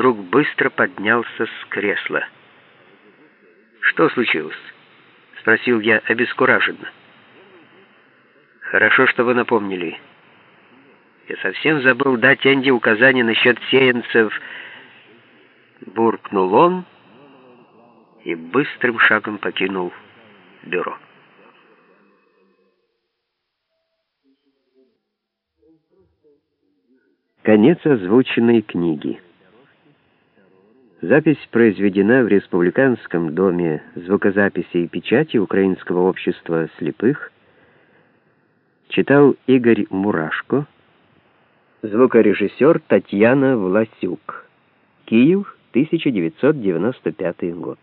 вдруг быстро поднялся с кресла. «Что случилось?» — спросил я обескураженно. «Хорошо, что вы напомнили. Я совсем забыл дать Энди указания насчет сеянцев». Буркнул он и быстрым шагом покинул бюро. Конец озвученной книги. Запись произведена в Республиканском доме звукозаписи и печати Украинского общества слепых. Читал Игорь Мурашко. Звукорежиссер Татьяна Власюк. Киев, 1995 год.